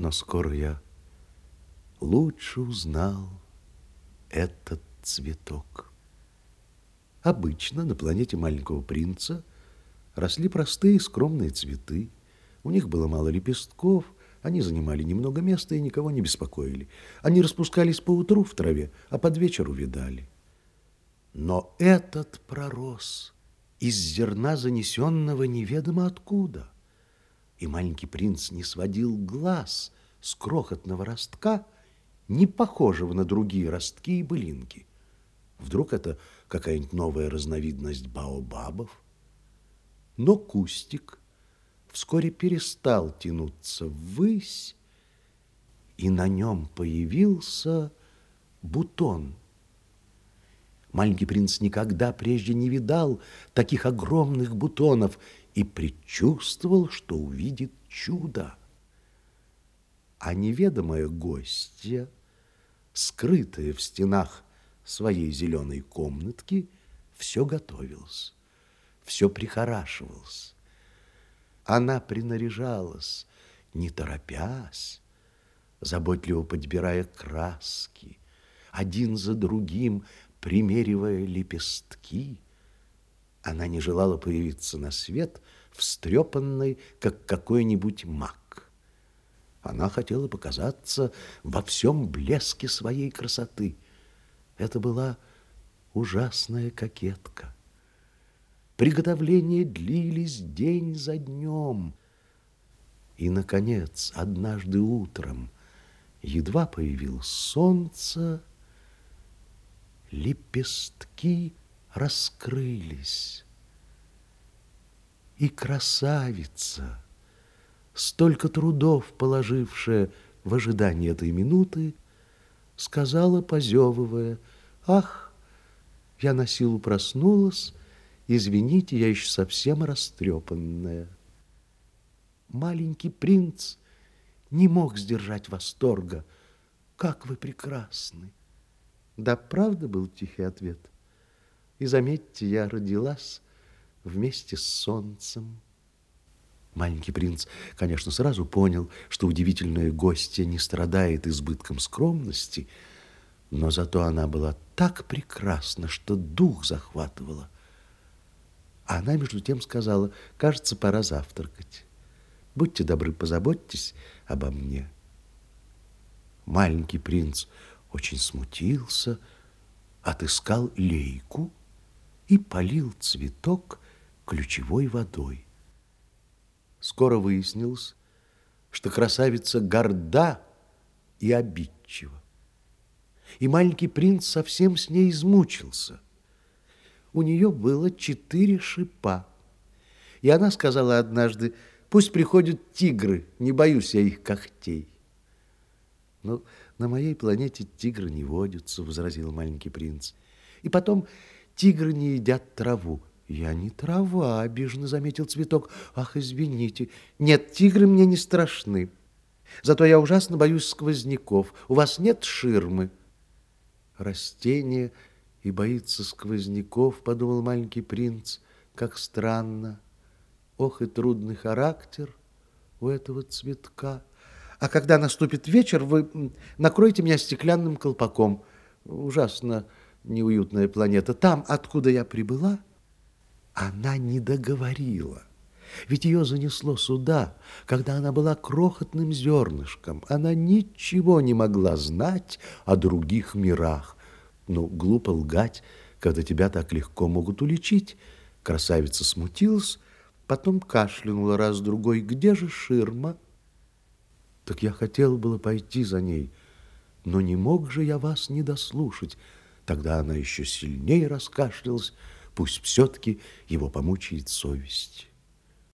Но скоро я лучше узнал этот цветок. Обычно на планете маленького принца росли простые скромные цветы. У них было мало лепестков, они занимали немного места и никого не беспокоили. Они распускались по утру в траве, а под вечер увидали. Но этот пророс из зерна, занесенного неведомо откуда. И маленький принц не сводил глаз с крохотного ростка, не похожего на другие ростки и былинки. Вдруг это какая-нибудь новая разновидность баобабов? Но кустик вскоре перестал тянуться ввысь, и на нем появился бутон. Маленький принц никогда прежде не видал таких огромных бутонов и предчувствовал, что увидит чудо. А неведомая гостья, скрытая в стенах своей зеленой комнатки, все готовилась, все прихорашивалась. Она принаряжалась, не торопясь, заботливо подбирая краски, один за другим примеривая лепестки. Она не желала появиться на свет, встрепанной, как какой-нибудь маг. Она хотела показаться во всем блеске своей красоты. Это была ужасная кокетка. Приготовления длились день за днем. И, наконец, однажды утром, едва появилось солнце, лепестки раскрылись. И красавица, столько трудов положившая в ожидании этой минуты, сказала, позевывая, «Ах, я на силу проснулась, Извините, я еще совсем растрепанная. Маленький принц не мог сдержать восторга. Как вы прекрасны! Да, правда, был тихий ответ. И заметьте, я родилась вместе с солнцем. Маленький принц, конечно, сразу понял, что удивительная гостья не страдает избытком скромности, но зато она была так прекрасна, что дух захватывала. А она, между тем, сказала, кажется, пора завтракать. Будьте добры, позаботьтесь обо мне. Маленький принц очень смутился, отыскал лейку и полил цветок ключевой водой. Скоро выяснилось, что красавица горда и обидчива. И маленький принц совсем с ней измучился – у нее было четыре шипа. И она сказала однажды, пусть приходят тигры, не боюсь я их когтей. Но на моей планете тигры не водятся, возразил маленький принц. И потом тигры не едят траву. Я не трава, обиженно заметил цветок. Ах, извините. Нет, тигры мне не страшны. Зато я ужасно боюсь сквозняков. У вас нет ширмы? Растение и боится сквозняков, подумал маленький принц, как странно. Ох, и трудный характер у этого цветка. А когда наступит вечер, вы накройте меня стеклянным колпаком. Ужасно неуютная планета. Там, откуда я прибыла, она не договорила. Ведь ее занесло сюда, когда она была крохотным зернышком. Она ничего не могла знать о других мирах. Ну, глупо лгать, когда тебя так легко могут уличить. Красавица смутилась, потом кашлянула раз-другой. Где же ширма? Так я хотел было пойти за ней, но не мог же я вас не дослушать. Тогда она еще сильнее раскашлялась, пусть все-таки его помучает совесть.